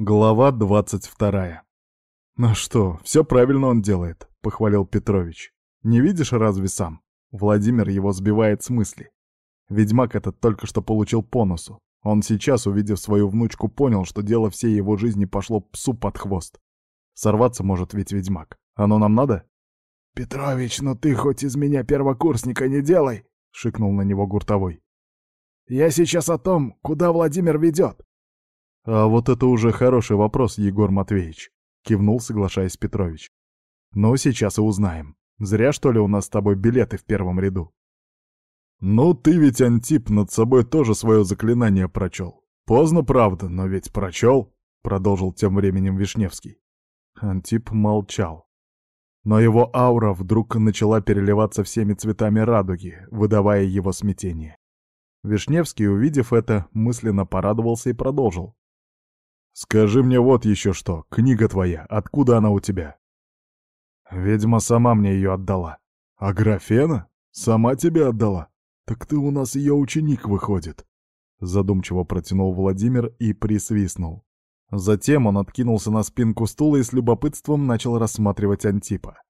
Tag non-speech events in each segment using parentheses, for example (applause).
Глава двадцать вторая. «Ну что, все правильно он делает», — похвалил Петрович. «Не видишь разве сам?» Владимир его сбивает с мысли. Ведьмак этот только что получил по носу. Он сейчас, увидев свою внучку, понял, что дело всей его жизни пошло псу под хвост. Сорваться может ведь ведьмак. Оно нам надо? «Петрович, ну ты хоть из меня первокурсника не делай!» — шикнул на него Гуртовой. «Я сейчас о том, куда Владимир ведет. «А вот это уже хороший вопрос, Егор Матвеевич», — кивнул, соглашаясь Петрович. «Ну, сейчас и узнаем. Зря, что ли, у нас с тобой билеты в первом ряду?» «Ну, ты ведь, Антип, над собой тоже свое заклинание прочел. Поздно, правда, но ведь прочел», — продолжил тем временем Вишневский. Антип молчал. Но его аура вдруг начала переливаться всеми цветами радуги, выдавая его смятение. Вишневский, увидев это, мысленно порадовался и продолжил. «Скажи мне вот еще что. Книга твоя, откуда она у тебя?» «Ведьма сама мне ее отдала». «А графена? Сама тебе отдала? Так ты у нас ее ученик выходит». Задумчиво протянул Владимир и присвистнул. Затем он откинулся на спинку стула и с любопытством начал рассматривать Антипа.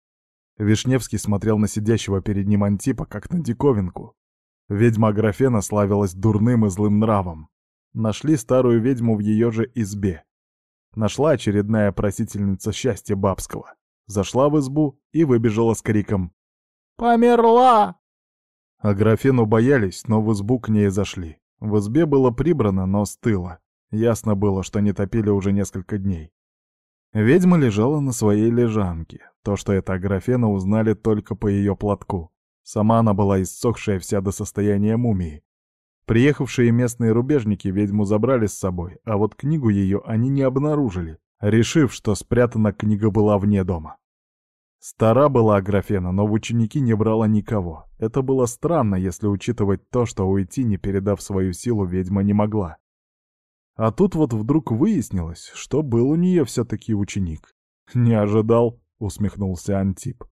Вишневский смотрел на сидящего перед ним Антипа, как на диковинку. Ведьма Графена славилась дурным и злым нравом. Нашли старую ведьму в ее же избе. Нашла очередная просительница счастья бабского. Зашла в избу и выбежала с криком «Померла!». А графену боялись, но в избу к ней зашли. В избе было прибрано, но стыло. Ясно было, что не топили уже несколько дней. Ведьма лежала на своей лежанке. То, что это Аграфена, узнали только по ее платку. Сама она была иссохшая вся до состояния мумии. Приехавшие местные рубежники ведьму забрали с собой, а вот книгу ее они не обнаружили, решив, что спрятана книга была вне дома. Стара была Аграфена, но в ученики не брала никого. Это было странно, если учитывать то, что уйти, не передав свою силу, ведьма не могла. А тут вот вдруг выяснилось, что был у нее все-таки ученик. (laughs) «Не ожидал», — усмехнулся Антип.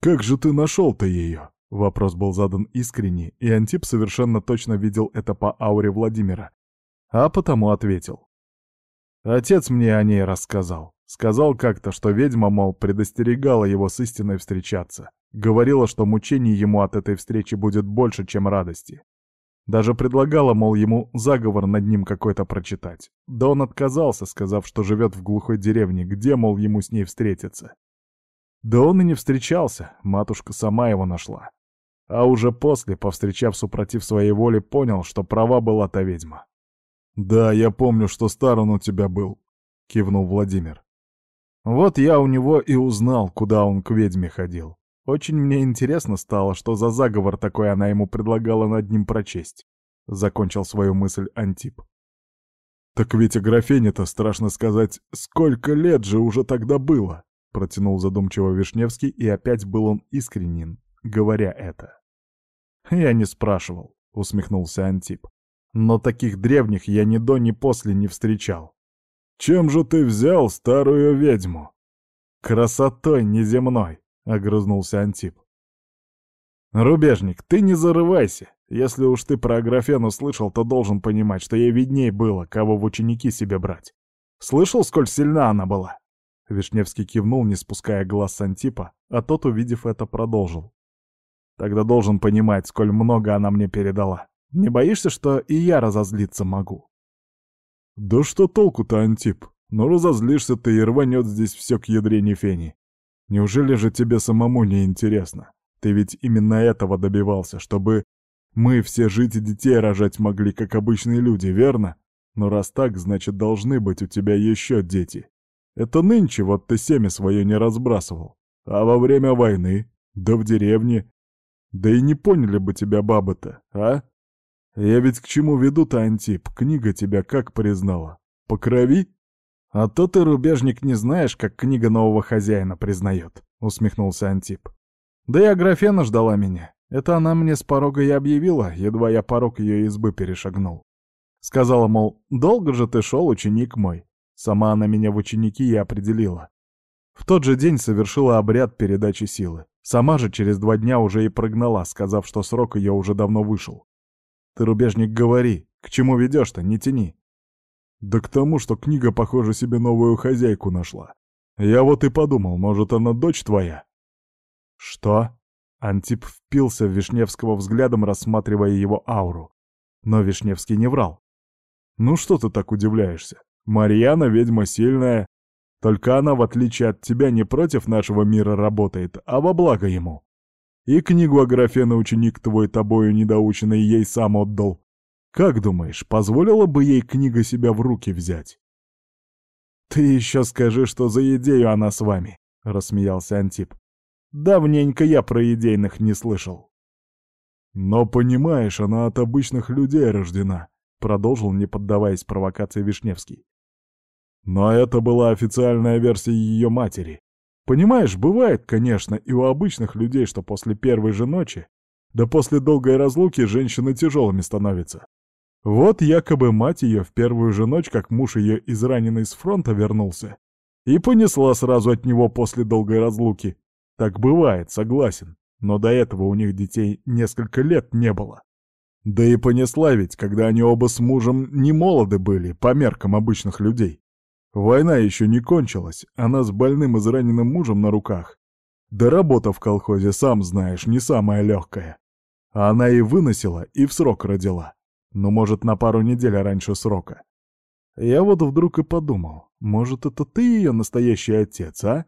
«Как же ты нашел-то ее?» Вопрос был задан искренне, и Антип совершенно точно видел это по ауре Владимира, а потому ответил. Отец мне о ней рассказал. Сказал как-то, что ведьма, мол, предостерегала его с истиной встречаться. Говорила, что мучений ему от этой встречи будет больше, чем радости. Даже предлагала, мол, ему заговор над ним какой-то прочитать. Да он отказался, сказав, что живет в глухой деревне, где, мол, ему с ней встретиться. Да он и не встречался, матушка сама его нашла. А уже после, повстречав супротив своей воли, понял, что права была та ведьма. «Да, я помню, что стар он у тебя был», — кивнул Владимир. «Вот я у него и узнал, куда он к ведьме ходил. Очень мне интересно стало, что за заговор такой она ему предлагала над ним прочесть», — закончил свою мысль Антип. «Так ведь о графене-то, страшно сказать, сколько лет же уже тогда было?» — протянул задумчиво Вишневский, и опять был он искренен, говоря это. «Я не спрашивал», — усмехнулся Антип. «Но таких древних я ни до, ни после не встречал». «Чем же ты взял старую ведьму?» «Красотой неземной», — огрызнулся Антип. «Рубежник, ты не зарывайся. Если уж ты про Аграфену слышал, то должен понимать, что ей видней было, кого в ученики себе брать. Слышал, сколь сильна она была?» Вишневский кивнул, не спуская глаз с Антипа, а тот, увидев это, продолжил. Тогда должен понимать, сколь много она мне передала. Не боишься, что и я разозлиться могу?» «Да что толку-то, Антип? Ну разозлишься ты и рванет здесь все к ядрене фени. Неужели же тебе самому не интересно? Ты ведь именно этого добивался, чтобы мы все жить и детей рожать могли, как обычные люди, верно? Но раз так, значит, должны быть у тебя еще дети. Это нынче вот ты семя свое не разбрасывал. А во время войны, да в деревне, да и не поняли бы тебя бабы-то, а? Я ведь к чему веду-то, Антип? Книга тебя как признала? По крови? А то ты, рубежник, не знаешь, как книга нового хозяина признает, усмехнулся Антип. Да и Аграфена ждала меня. Это она мне с порога и объявила, едва я порог ее избы перешагнул. Сказала, мол, долго же ты шел, ученик мой. Сама она меня в ученики и определила. В тот же день совершила обряд передачи силы. Сама же через два дня уже и прогнала, сказав, что срок ее уже давно вышел. Ты, рубежник, говори, к чему ведешь-то, не тяни. Да к тому, что книга, похоже, себе новую хозяйку нашла. Я вот и подумал, может, она дочь твоя? Что? Антип впился в Вишневского взглядом, рассматривая его ауру. Но Вишневский не врал. Ну что ты так удивляешься? Марьяна ведьма сильная. Только она, в отличие от тебя, не против нашего мира работает, а во благо ему. И книгу Аграфена ученик твой тобою недоученный ей сам отдал. Как думаешь, позволила бы ей книга себя в руки взять? «Ты еще скажи, что за идею она с вами», — рассмеялся Антип. «Давненько я про идейных не слышал». «Но, понимаешь, она от обычных людей рождена», — продолжил, не поддаваясь провокации Вишневский. «Но это была официальная версия ее матери. Понимаешь, бывает, конечно, и у обычных людей, что после первой же ночи, да после долгой разлуки женщины тяжелыми становятся. Вот якобы мать ее в первую же ночь, как муж ее израненный с фронта вернулся, и понесла сразу от него после долгой разлуки. Так бывает, согласен, но до этого у них детей несколько лет не было. Да и понесла ведь, когда они оба с мужем не молоды были, по меркам обычных людей. Война еще не кончилась, она с больным израненным мужем на руках. Да работа в колхозе, сам знаешь, не самая легкая. А она и выносила, и в срок родила. Ну, может, на пару недель раньше срока. Я вот вдруг и подумал, может, это ты ее настоящий отец, а?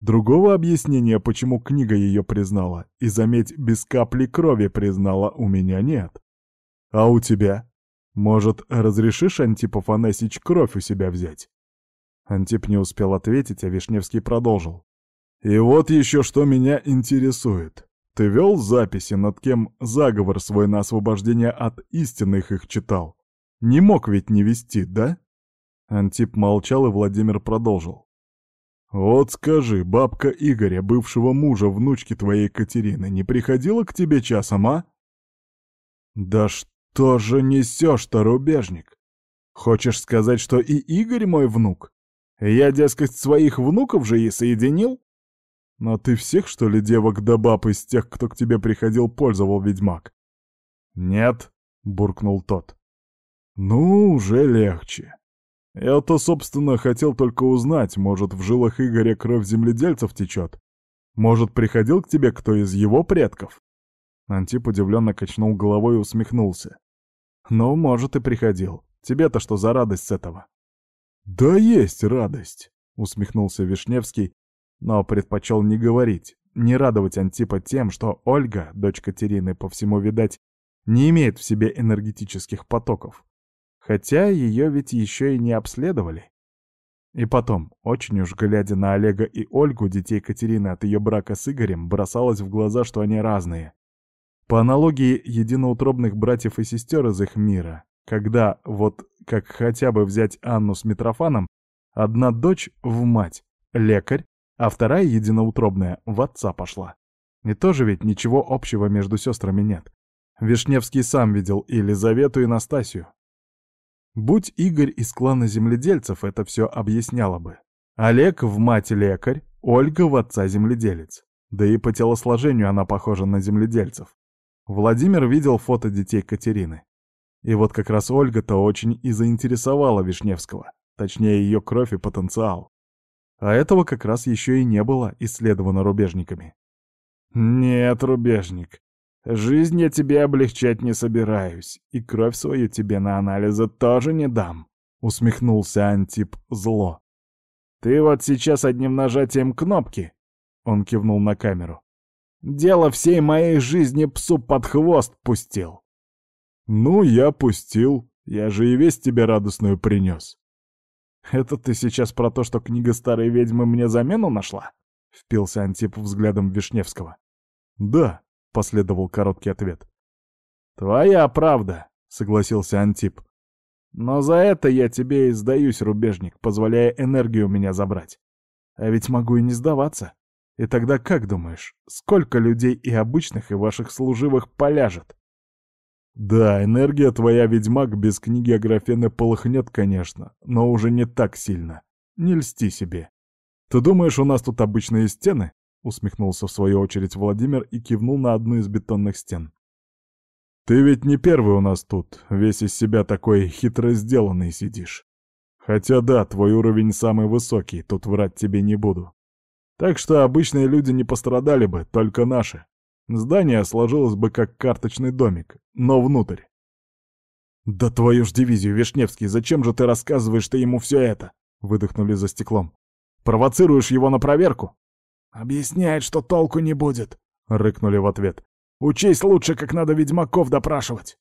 Другого объяснения, почему книга ее признала, и, заметь, без капли крови признала, у меня нет. А у тебя? Может, разрешишь, Антип Афанасьич, кровь у себя взять? Антип не успел ответить, а Вишневский продолжил. И вот еще что меня интересует. Ты вел записи, над кем заговор свой на освобождение от истинных их читал? Не мог ведь не вести, да?» Антип молчал, и Владимир продолжил. «Вот скажи, бабка Игоря, бывшего мужа внучки твоей Катерины, не приходила к тебе часом, а?» «Да что же несешь-то, рубежник? Хочешь сказать, что и Игорь мой внук? Я, дескать, своих внуков же и соединил?» Но ты всех, что ли, девок да баб из тех, кто к тебе приходил, пользовал, ведьмак? Нет, буркнул тот. Ну, уже легче. Я-то, собственно, хотел только узнать, может, в жилах Игоря кровь земледельцев течет? Может, приходил к тебе кто из его предков? Антип удивленно качнул головой и усмехнулся. Ну, может, и приходил. Тебе-то что за радость с этого? Да есть радость, усмехнулся Вишневский, но предпочел не говорить, не радовать Антипа тем, что Ольга, дочь Катерины, по всему видать, не имеет в себе энергетических потоков. Хотя ее ведь еще и не обследовали. И потом, очень уж глядя на Олега и Ольгу, детей Катерины от ее брака с Игорем, бросалось в глаза, что они разные. По аналогии единоутробных братьев и сестер из их мира, когда, вот как хотя бы взять Анну с Митрофаном, одна дочь в мать, лекарь, а вторая единоутробная в отца пошла. И тоже ведь ничего общего между сестрами нет. Вишневский сам видел Елизавету, и Настасью. Будь Игорь из клана земледельцев, это все объясняло бы. Олег в мать лекарь, Ольга в отца земледелец. Да и по телосложению она похожа на земледельцев. Владимир видел фото детей Катерины. И вот как раз Ольга-то очень и заинтересовала Вишневского, точнее ее кровь и потенциал. А этого как раз еще и не было исследовано рубежниками. «Нет, рубежник, жизнь я тебе облегчать не собираюсь, и кровь свою тебе на анализы тоже не дам», — усмехнулся Антип зло. «Ты вот сейчас одним нажатием кнопки», — он кивнул на камеру, — «дело всей моей жизни псу под хвост пустил». «Ну, я пустил, я же и весть тебе радостную принес», «Это ты сейчас про то, что книга старой ведьмы мне замену нашла?» — впился Антип взглядом Вишневского. «Да», — последовал короткий ответ. «Твоя правда», — согласился Антип. «Но за это я тебе и сдаюсь, рубежник, позволяя энергию у меня забрать. А ведь могу и не сдаваться. И тогда как думаешь, сколько людей и обычных, и ваших служивых поляжет?» Да, энергия твоя, ведьмак, без книги Аграфены полыхнет, конечно, но уже не так сильно. Не льсти себе. Ты думаешь, у нас тут обычные стены? Усмехнулся в свою очередь Владимир и кивнул на одну из бетонных стен. Ты ведь не первый у нас тут, весь из себя такой хитро сделанный сидишь. Хотя да, твой уровень самый высокий, тут врать тебе не буду. Так что обычные люди не пострадали бы, только наши. Здание сложилось бы как карточный домик, но внутрь. «Да твою ж дивизию, Вишневский, зачем же ты рассказываешь ты ему все это?» — выдохнули за стеклом. «Провоцируешь его на проверку?» «Объясняет, что толку не будет», — рыкнули в ответ. «Учесть лучше, как надо ведьмаков допрашивать».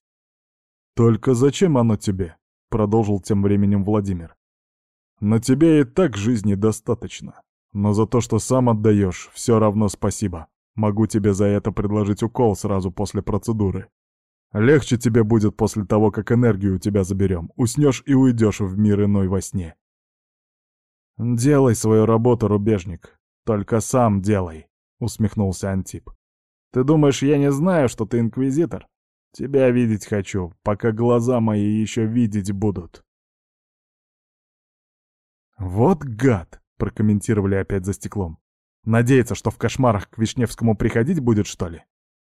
«Только зачем оно тебе?» — продолжил тем временем Владимир. «На тебе и так жизни достаточно. Но за то, что сам отдаешь, все равно спасибо. Могу тебе за это предложить укол сразу после процедуры. Легче тебе будет после того, как энергию у тебя заберем. Уснешь и уйдешь в мир иной во сне. «Делай свою работу, рубежник. Только сам делай», — усмехнулся Антип. «Ты думаешь, я не знаю, что ты инквизитор? Тебя видеть хочу, пока глаза мои еще видеть будут». «Вот гад!» — прокомментировали опять за стеклом. «Надеется, что в кошмарах к Вишневскому приходить будет, что ли?»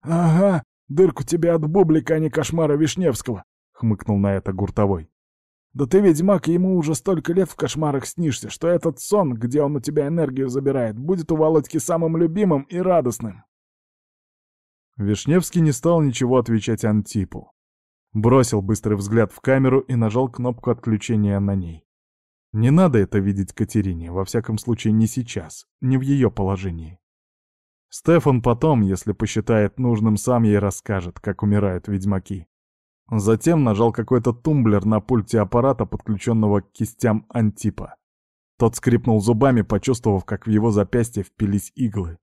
«Ага, Дырку тебе от бублика, а не кошмара Вишневского!» — хмыкнул на это Гуртовой. «Да ты, ведьмак, ему уже столько лет в кошмарах снишься, что этот сон, где он у тебя энергию забирает, будет у Володьки самым любимым и радостным!» Вишневский не стал ничего отвечать Антипу. Бросил быстрый взгляд в камеру и нажал кнопку отключения на ней. Не надо это видеть Катерине, во всяком случае не сейчас, не в ее положении. Стефан потом, если посчитает нужным, сам ей расскажет, как умирают ведьмаки. Затем нажал какой-то тумблер на пульте аппарата, подключенного к кистям Антипа. Тот скрипнул зубами, почувствовав, как в его запястье впились иглы.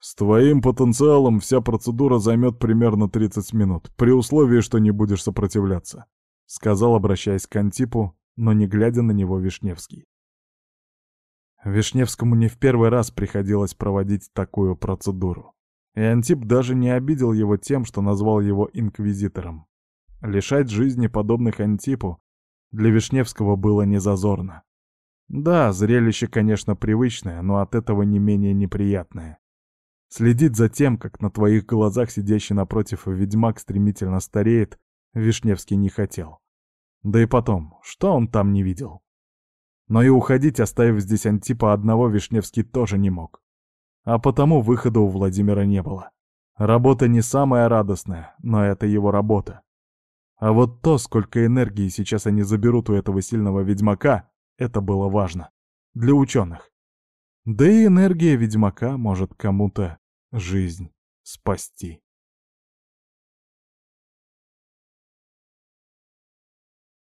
«С твоим потенциалом вся процедура займет примерно 30 минут, при условии, что не будешь сопротивляться», — сказал, обращаясь к Антипу, но не глядя на него Вишневский. Вишневскому не в первый раз приходилось проводить такую процедуру. И Антип даже не обидел его тем, что назвал его инквизитором. Лишать жизни подобных Антипу для Вишневского было незазорно. Да, зрелище, конечно, привычное, но от этого не менее неприятное. Следить за тем, как на твоих глазах сидящий напротив ведьмак стремительно стареет, Вишневский не хотел. Да и потом, что он там не видел? Но и уходить, оставив здесь Антипа одного, Вишневский тоже не мог. А потому выхода у Владимира не было. Работа не самая радостная, но это его работа. А вот то, сколько энергии сейчас они заберут у этого сильного ведьмака, это было важно. Для ученых. Да и энергия ведьмака может кому-то жизнь спасти.